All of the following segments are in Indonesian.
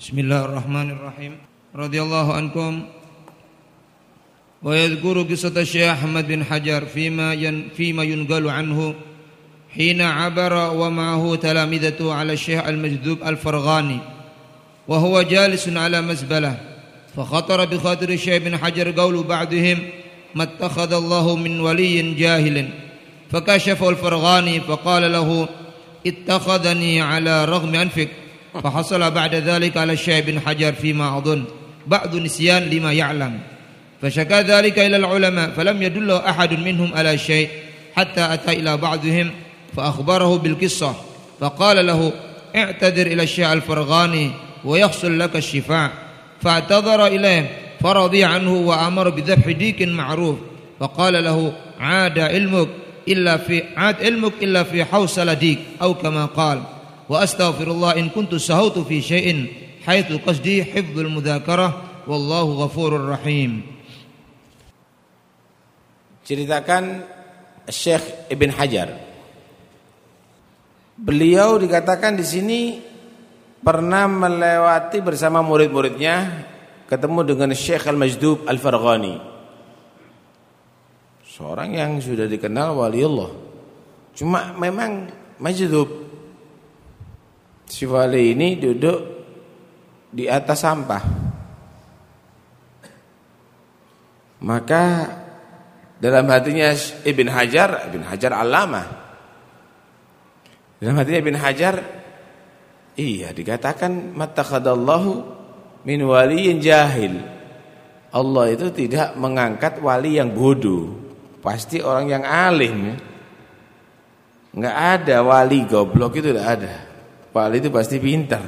بسم الله الرحمن الرحيم رضي الله عنكم ويذكر قصة الشيخ أحمد بن حجر فيما ين فيما ينقل عنه حين عبر ومعه تلامذته على الشيخ المجذوب الفرغاني وهو جالس على مزبلة فخطر بخاطر الشيخ بن حجر قول بعضهم ما اتخذ الله من ولي جاهل فكشفه الفرغاني فقال له اتخذني على رغم أنفك فحصل بعد ذلك على الشيخ بن حجر فيما أظن. بعض نسيان لما يعلم. فشكى ذلك إلى العلماء فلم يدله أحد منهم على شيء حتى أتى إلى بعضهم فأخبره بالقصة. فقال له اعتذر إلى الشيخ الفرغاني ويحصل لك الشفاء. فاعتذر إليه فرضي عنه وأمر بذبح ديك معروف. فقال له عاد علمك إلا في عاد علمك إلا في حوصل ديك أو كما قال. wa astaghfirullah in kuntu sahautu fi syai'in haitsu qasdi hifdzul mudzakarah wallahu ghafurur rahim. Ceritakan Syekh Ibn Hajar. Beliau dikatakan di sini pernah melewati bersama murid-muridnya ketemu dengan Syekh Al-Majdub Al-Farghani. Seorang yang sudah dikenal wali Allah. Cuma memang majdub si wali ini duduk di atas sampah. Maka dalam hatinya Ibn Hajar, Ibn Hajar alama. Dalam hatinya Ibn Hajar, iya dikatakan matakhadallahu min waliyin jahil. Allah itu tidak mengangkat wali yang bodoh. Pasti orang yang alim. Enggak ada wali goblok itu tidak ada. Wali itu pasti pintar.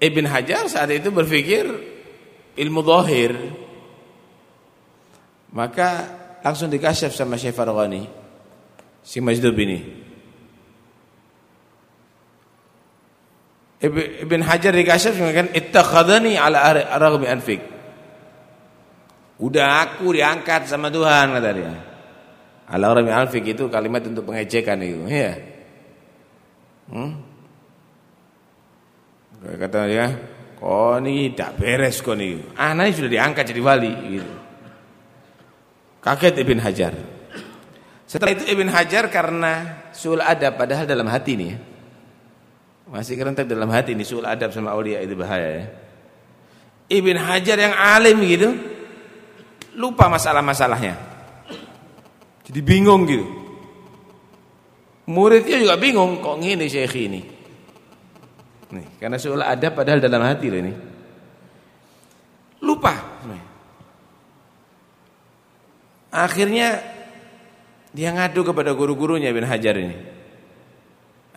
Ibn Hajar saat itu berpikir ilmu zahir maka langsung dikasyaf sama Syekh Farghani si Majdub ini. Ibn Hajar dikasyaf mengatakan ittakhadhani ala raghmi anfik. Udah aku diangkat sama Tuhan kata dia ala raghmi anfik itu kalimat untuk pengejekan itu ya hmm? kata dia Oh ini tidak beres kok nih. Anaknya sudah diangkat jadi wali gitu. Kaget Ibn Hajar. Setelah itu Ibn Hajar karena sul adab padahal dalam hati nih ya. Masih kerentak dalam hati nih sul adab sama aulia itu bahaya ya. Ibn Hajar yang alim gitu lupa masalah-masalahnya. Jadi bingung gitu. Muridnya juga bingung kok ngini syekh ini. Nih, karena seolah ada padahal dalam hati loh ini. Lupa. Akhirnya dia ngadu kepada guru-gurunya Ibn Hajar ini.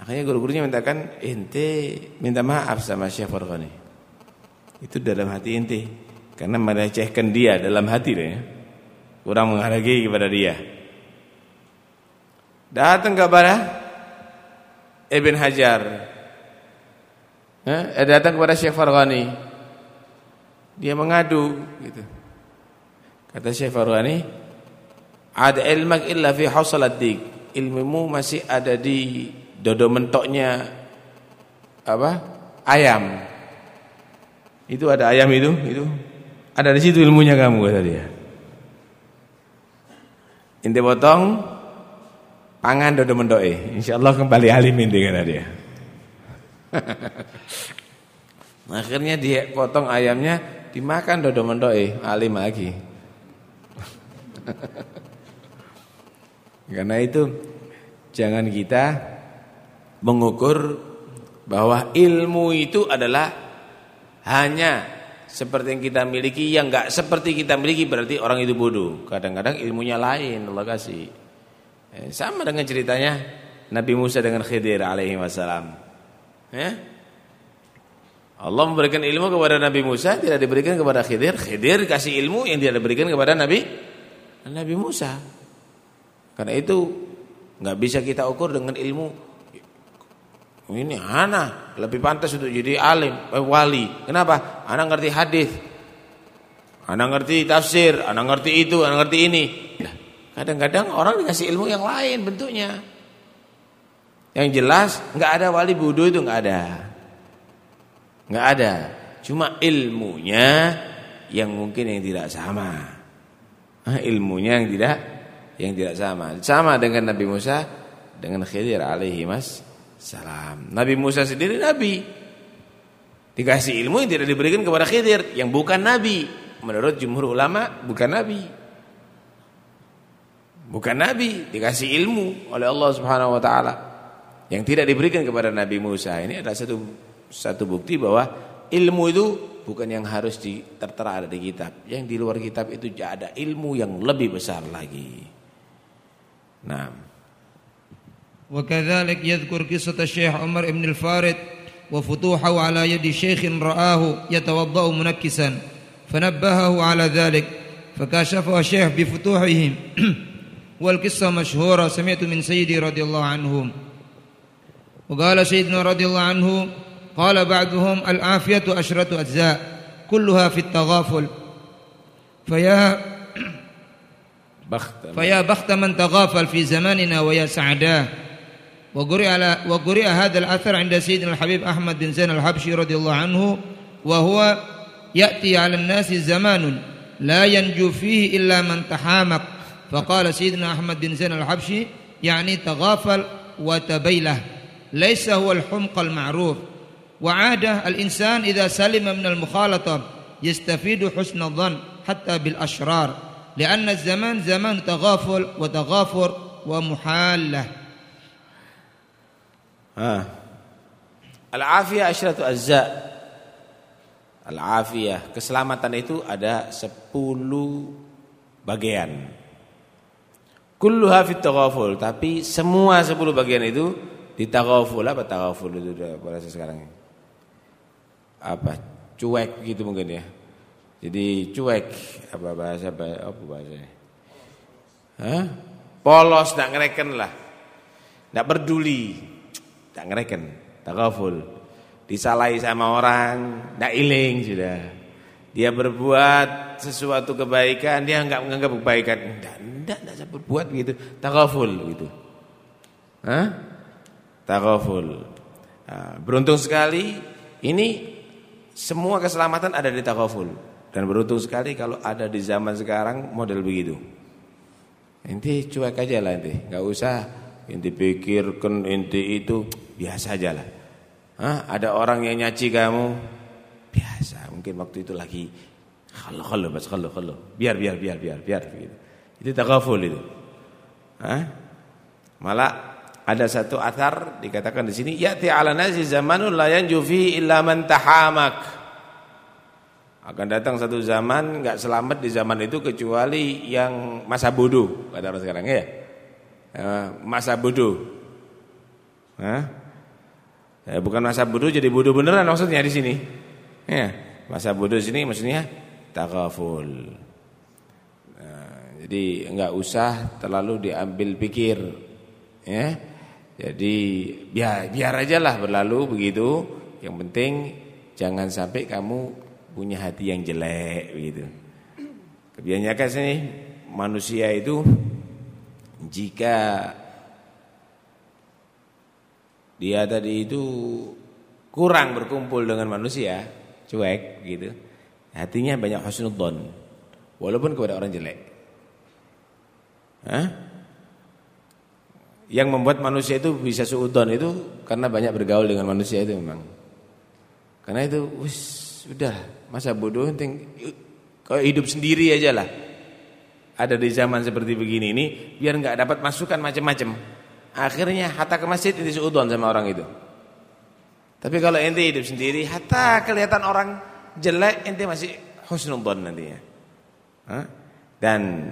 Akhirnya guru-gurunya mintakan ente minta maaf sama Syekh Farghani. Itu dalam hati ente karena melecehkan dia dalam hati loh ya. Kurang menghargai kepada dia. Datang kepada Ibn Hajar Eh, datang kepada Syekh Farghani. Dia mengadu gitu. Kata Syekh Farghani, "Ada ilmak illa fi hausalat dik." Ilmumu masih ada di dodo mentoknya apa? Ayam. Itu ada ayam itu, itu. Ada di situ ilmunya kamu kata dia. Inti potong pangan dodo mentoke. Insyaallah kembali alim inti kata dia. Akhirnya dia potong ayamnya dimakan dodo mendoe alim lagi. Karena itu jangan kita mengukur bahwa ilmu itu adalah hanya seperti yang kita miliki yang enggak seperti kita miliki berarti orang itu bodoh. Kadang-kadang ilmunya lain Allah kasih. Eh, sama dengan ceritanya Nabi Musa dengan Khidir alaihi wasallam. Ya. Allah memberikan ilmu kepada Nabi Musa tidak diberikan kepada Khidir. Khidir kasih ilmu yang tidak diberikan kepada Nabi Nabi Musa. Karena itu nggak bisa kita ukur dengan ilmu ini anak lebih pantas untuk jadi alim, eh, wali. Kenapa? Anak ngerti hadis. Anak ngerti tafsir, anak ngerti itu, anak ngerti ini. Kadang-kadang orang dikasih ilmu yang lain bentuknya. Yang jelas nggak ada wali bodoh itu nggak ada. nggak ada. Cuma ilmunya yang mungkin yang tidak sama. Nah, ilmunya yang tidak yang tidak sama. Sama dengan Nabi Musa dengan Khidir alaihi mas salam. Nabi Musa sendiri nabi. Dikasih ilmu yang tidak diberikan kepada Khidir yang bukan nabi. Menurut jumhur ulama bukan nabi. Bukan nabi, dikasih ilmu oleh Allah Subhanahu wa taala yang tidak diberikan kepada Nabi Musa. Ini adalah satu satu bukti bahwa ilmu itu bukan yang harus di, tertera ada di kitab. Yang di luar kitab itu ada ilmu yang lebih besar lagi. Nah. وكذلك يذكر قصة الشيخ عمر بن الفارد وفتوحه على يد شيخ رآه يتوضأ منكسا فنبهه على ذلك فكاشفه الشيخ بفتوحهم والقصة مشهورة سمعت من سيدي رضي الله عنه. وقال سيدنا رضي الله عنه قال بعضهم العافية عشرة أجزاء كلها في التغافل. فيا بخت فيا بخت من تغافل في زماننا ويا سعداه وقرئ, على وقرئ هذا الأثر عند سيدنا الحبيب أحمد بن زين الحبشي رضي الله عنه وهو يأتي على الناس زمان لا ينجو فيه إلا من تحامق. فقال سيدنا أحمد بن زين الحبشي يعني تغافل وتبيله ليس هو الحمق المعروف وعادة الإنسان إذا سلم من المخالطة يستفيد حسن الظن حتى بالأشرار لأن الزمان زمان تغافل وتغافر ومحالة آه. Al-afiyah asyratu azza. Al-afiyah, keselamatan itu ada 10 bagian. Kulluha fit taghaful, tapi semua 10 bagian itu di taghaful apa taghaful itu bahasa sekarang? Apa? Cuek gitu mungkin ya. Jadi cuek apa bahasa apa bahasanya? Hah? Polos ndak ngereken lah. Ndak peduli. Ndak ngereken, taghaful. Disalahi sama orang, ndak iling sudah. Dia berbuat sesuatu kebaikan, dia enggak menganggap kebaikan. Enggak, enggak, enggak saya berbuat gitu. Taghaful gitu. Hah? Nah, beruntung sekali ini semua keselamatan ada di taghaful. Dan beruntung sekali kalau ada di zaman sekarang model begitu. Inti cuek aja lah inti, enggak usah inti pikirkan inti itu biasa aja lah. Ada orang yang nyaci kamu. Mungkin waktu itu lagi kalau kalau mas kalau kalau biar biar biar biar biar begitu. Itu takaful itu. Hah? Malah ada satu athar dikatakan di sini ya'ti 'ala nasi zamanun la yanju fi illa tahamak. Akan datang satu zaman enggak selamat di zaman itu kecuali yang masa bodoh kata orang sekarang ya. Masa bodoh. Hah? Ya, bukan masa bodoh jadi bodoh beneran maksudnya di sini. Ya, masa bodoh sini maksudnya takaful. Nah, jadi enggak usah terlalu diambil pikir. Ya. Jadi biar biar aja lah berlalu begitu. Yang penting jangan sampai kamu punya hati yang jelek begitu. Kebiasaan sini manusia itu jika dia tadi itu kurang berkumpul dengan manusia, cuek gitu. Hatinya banyak husnudzon walaupun kepada orang jelek. Hah? Yang membuat manusia itu bisa suudon itu karena banyak bergaul dengan manusia itu memang. Karena itu wis sudah masa bodoh penting kau hidup sendiri aja lah. Ada di zaman seperti begini ini biar nggak dapat masukan macam-macam. Akhirnya hatta ke masjid itu seudon sama orang itu. Tapi kalau ente hidup sendiri, hatta kelihatan orang jelek, ente masih husnudzon nantinya. Dan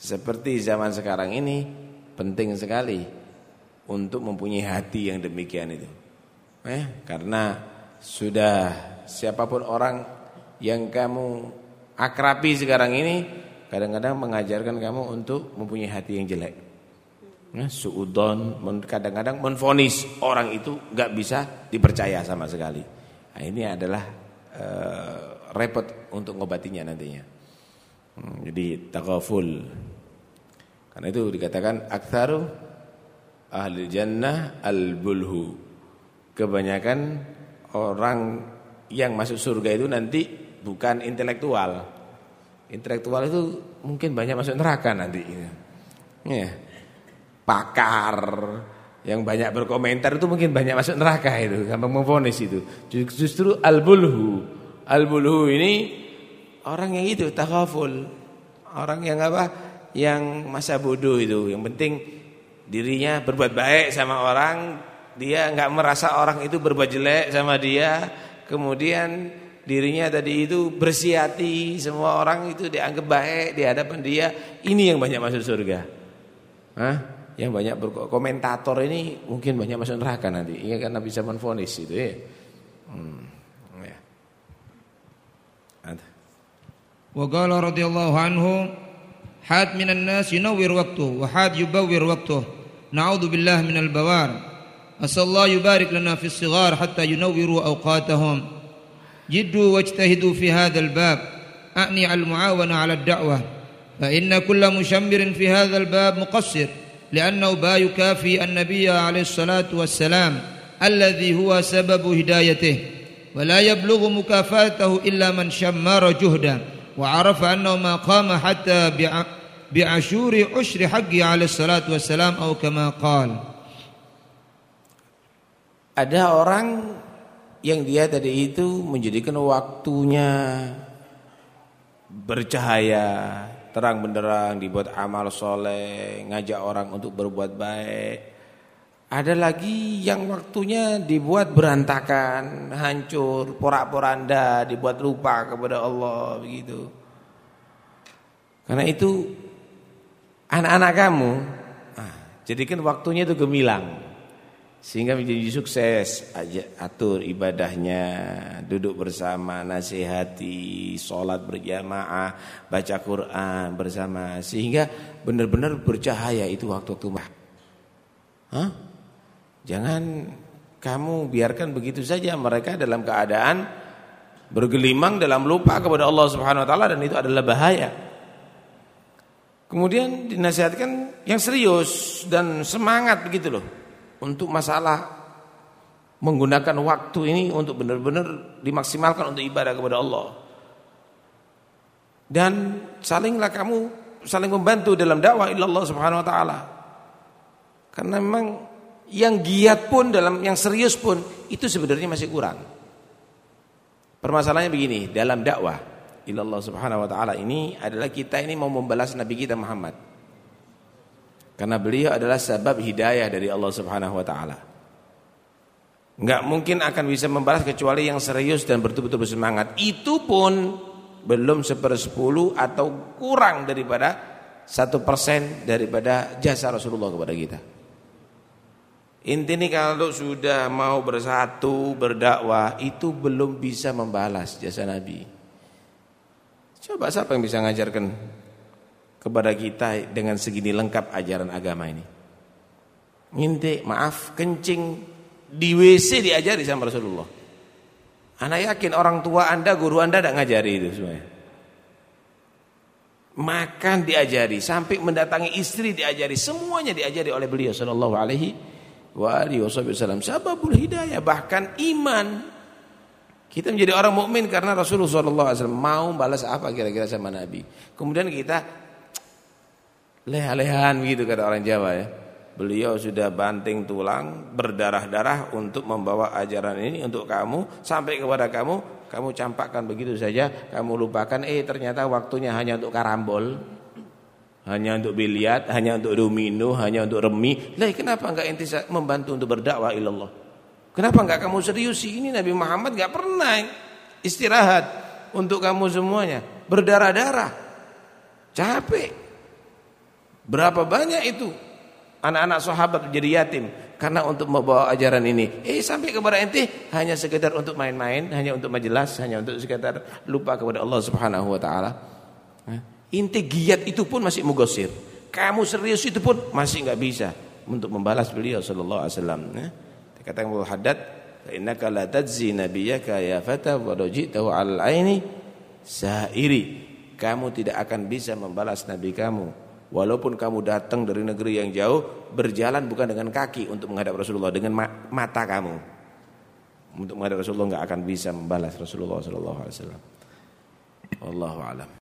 seperti zaman sekarang ini penting sekali untuk mempunyai hati yang demikian itu. Eh, karena sudah siapa pun orang yang kamu akrabi sekarang ini kadang-kadang mengajarkan kamu untuk mempunyai hati yang jelek. Ya, suudon kadang-kadang menfonis orang itu nggak bisa dipercaya sama sekali. Nah, ini adalah uh, repot untuk ngobatinya nantinya. Hmm, jadi takaful. Karena itu dikatakan aktsaru ahli jannah al-bulhu. Kebanyakan orang yang masuk surga itu nanti bukan intelektual. Intelektual itu mungkin banyak masuk neraka nanti. Ya. Pakar yang banyak berkomentar itu mungkin banyak masuk neraka itu, gampang memfonis itu. Justru al-bulhu. Al-bulhu ini orang yang itu takhaful. Orang yang apa? Yang masa bodoh itu. Yang penting dirinya berbuat baik sama orang, dia enggak merasa orang itu berbuat jelek sama dia. Kemudian dirinya tadi itu bersih hati, semua orang itu dianggap baik di hadapan dia. Ini yang banyak masuk surga. Hah? yang banyak berkomentator ini mungkin banyak masuk neraka nanti. ini karena bisa zaman itu ya. Hmm. Ya. Wa qala radhiyallahu anhu had minan nas yunawwir waqtu wa had yubawwir waqtu. Na'udzu billahi minal bawar. Asallahu yubarik lana fi sighar hatta yunawwiru awqatahum. Jiddu wajtahidu fi hadzal bab. A'ni al muawana 'ala ad-da'wah. Fa inna kulla mushammirin fi hadzal bab muqassir. لأنه با يكافي النبي عليه الصلاة والسلام الذي هو سبب هدايته ولا يبلغ مكافاته إلا من شمر جهدا وعرف أنه ما قام حتى بعشور عشر حقه عليه الصلاة والسلام أو كما قال Ada orang yang dia tadi itu menjadikan waktunya bercahaya, terang benderang, dibuat amal soleh, ngajak orang untuk berbuat baik. Ada lagi yang waktunya dibuat berantakan, hancur, porak-poranda, dibuat lupa kepada Allah begitu. Karena itu anak-anak kamu, ah, jadikan waktunya itu gemilang. Sehingga menjadi sukses. Atur ibadahnya Duduk bersama Nasihati Sholat berjamaah Baca Quran bersama. Sehingga benar-benar bercahaya Itu waktu-waktu Hah? Jangan kamu biarkan begitu saja. Mereka dalam keadaan Bergelimang dalam lupa kepada Allah subhanahu wa ta'ala Dan itu adalah bahaya. Kemudian dinasihatkan Yang serius dan semangat begitu loh untuk masalah menggunakan waktu ini untuk benar-benar dimaksimalkan untuk ibadah kepada Allah. Dan salinglah kamu saling membantu dalam dakwah Allah Subhanahu wa taala. Karena memang yang giat pun dalam yang serius pun itu sebenarnya masih kurang. Permasalahannya begini, dalam dakwah Allah Subhanahu wa taala ini adalah kita ini mau membalas nabi kita Muhammad. Karena beliau adalah sebab hidayah dari Allah Subhanahu wa taala. Enggak mungkin akan bisa membalas kecuali yang serius dan betul-betul bersemangat. Itu pun belum sepersepuluh atau kurang daripada satu persen daripada jasa Rasulullah kepada kita. Intinya kalau sudah mau bersatu berdakwah itu belum bisa membalas jasa Nabi. Coba siapa yang bisa ngajarkan kepada kita dengan segini lengkap ajaran agama ini. Nginte, maaf, kencing di WC diajari sama Rasulullah. Anak yakin orang tua anda, guru anda tidak ngajari itu semuanya. Makan diajari, sampai mendatangi istri diajari, semuanya diajari oleh beliau Sallallahu Alaihi Wasallam. Sababul hidayah, bahkan iman. Kita menjadi orang mukmin karena Rasulullah Wasallam mau balas apa kira-kira sama Nabi. Kemudian kita Leha-lehan gitu kata orang Jawa ya. Beliau sudah banting tulang berdarah-darah untuk membawa ajaran ini untuk kamu sampai kepada kamu, kamu campakkan begitu saja, kamu lupakan eh ternyata waktunya hanya untuk karambol. Hanya untuk biliat, hanya untuk domino, hanya untuk remi. Lah kenapa enggak ente membantu untuk berdakwah ilallah? Kenapa enggak kamu serius ini Nabi Muhammad enggak pernah istirahat untuk kamu semuanya, berdarah-darah. Capek. Berapa banyak itu anak-anak sahabat menjadi yatim karena untuk membawa ajaran ini. Eh sampai kepada ente hanya sekedar untuk main-main, hanya untuk majelas, hanya untuk sekedar lupa kepada Allah Subhanahu wa taala. Inti giat itu pun masih mugosir. Kamu serius itu pun masih enggak bisa untuk membalas beliau sallallahu alaihi wasallam. Kata Abu Haddad, "Innaka la tajzi nabiyyaka ya fata wa rajitahu 'al aini sa'iri." Kamu tidak akan bisa membalas nabi kamu Walaupun kamu datang dari negeri yang jauh, berjalan bukan dengan kaki untuk menghadap Rasulullah, dengan mata kamu. Untuk menghadap Rasulullah enggak akan bisa membalas Rasulullah sallallahu alaihi wasallam. Wallahu alam.